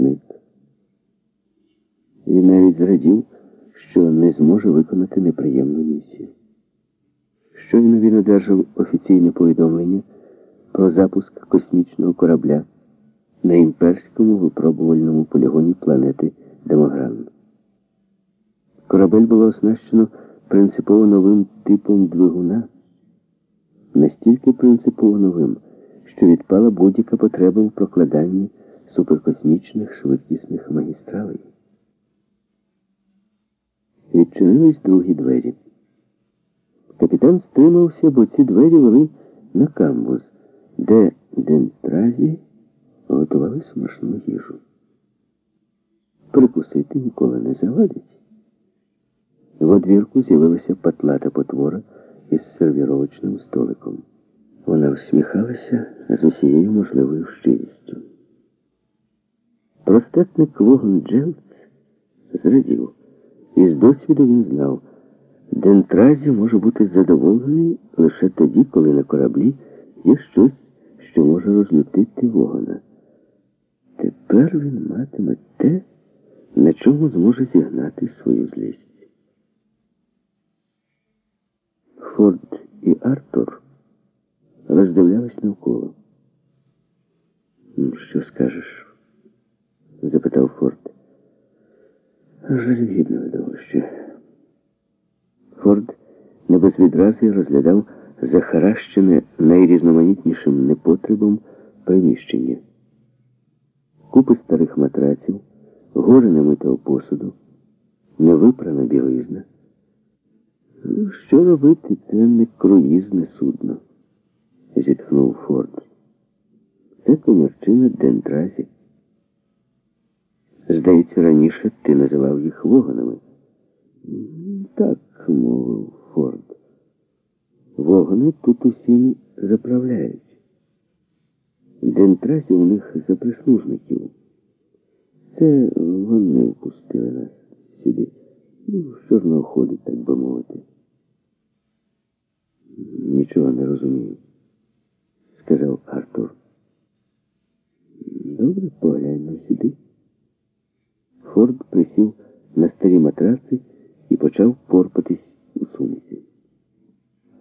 зник. Він навіть зрадів, що не зможе виконати неприємну місію. Щойно він одержав офіційне повідомлення про запуск космічного корабля на імперському випробувальному полігоні планети Демогран. Корабель було оснащено принципово новим типом двигуна, настільки принципово новим, що відпала будь-яка потреба в прокладанні суперкосмічних швидкісних магістралей. Відчинились другі двері. Капітан стримався, бо ці двері вели на камбуз, де дентразі готували смачну їжу. Прикусити ніколи не завадить. В одвірку з'явилася патлата потвора із сервіровочним столиком. Вона всміхалася з усією можливою щирістю. Простатник Вогон Джелц зрадів, і з досвіду він знав, Дентразі може бути задоволений лише тоді, коли на кораблі є щось, що може розлютити вогона. Тепер він матиме те, на чому зможе зігнати свою злість. Форд і Артур роздивлялись навколо. Що скажеш? Запитав Форд. Жалюгідне видовище. Форд не без відрази розглядав захаращене найрізноманітнішим непотребом приміщення. Купи старих матраців, гори немитого посуду, невипрана білизна. Ну, що робити, це не круїзне судно, зітхнув Форд. Це комірчина Дендразі. Здається, раніше ти називав їх вогонами. Так, мовив Форд. Вогони тут усім заправляють. Дентразі у них за прислужників. Це вони впустили нас сюди. Ну, з чорного ходу, так би мовити. Нічого не розумію, сказав Артур. Добре, погляньмо сюди. Форд присів на старі матраци і почав порпатись у сумці.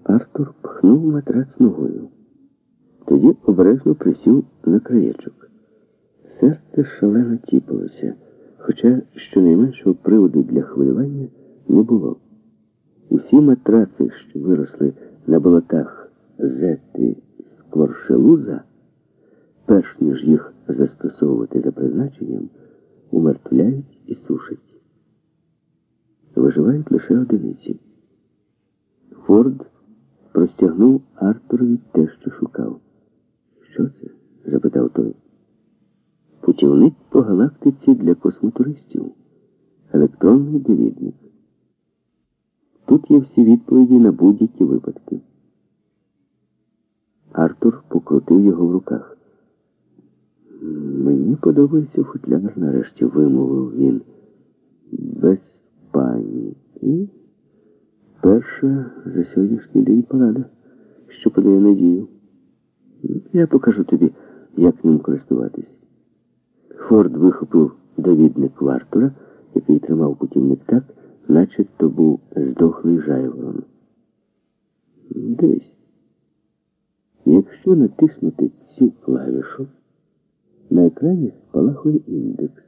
Артур пхнув матрац ногою. Тоді обережно присів на краєчок. Серце шалено тіпалося, хоча щонайменшого приводу для хвилювання не було. Усі матраци, що виросли на болотах зети з кворшелуза, перш ніж їх застосовувати за призначенням, умертвляють і сушать. Виживають лише одиниці. Форд простягнув Артурові те, що шукав. Що це? запитав той. Путівник по галактиці для космотуристів. Електронний довідник. Тут є всі відповіді на будь-які випадки. Артур покрутив його в руках. Подобається футляр, нарешті вимовив він. Без пані. І перша за сьогоднішній день порада, що подає надію. Я покажу тобі, як ним користуватись. Форд вихопив довідник Вартура, який тримав путівник так, наче то був здохлий жайворон. Дивись. Якщо натиснути цю клавішу, на екрані спалахує індекс.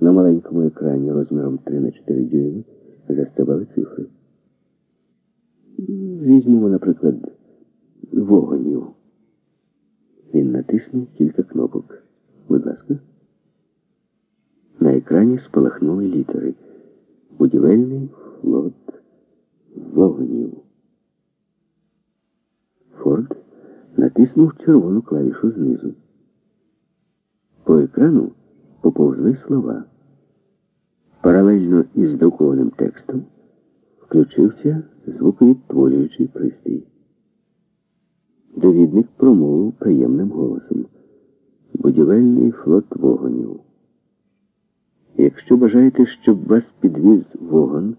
На маленькому екрані розміром 3 на 4 дюйми заставали цифри. Візьмемо, наприклад, вогонів. Він натиснув кілька кнопок. Будь ласка. На екрані спалахнули літери. Будівельний флот вогнів. Форд натиснув червону клавішу знизу. По екрану поповзли слова. Паралельно із друкованим текстом включився звуковідтворюючий пристрій. Довідник промовив приємним голосом. Будівельний флот вогонів. Якщо бажаєте, щоб вас підвіз вогон,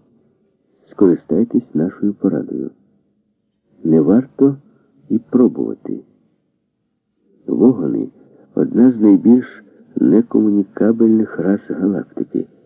скористайтесь нашою порадою. Не варто і пробувати. Вогони одна з найбільш некомунікабельних рас галактики.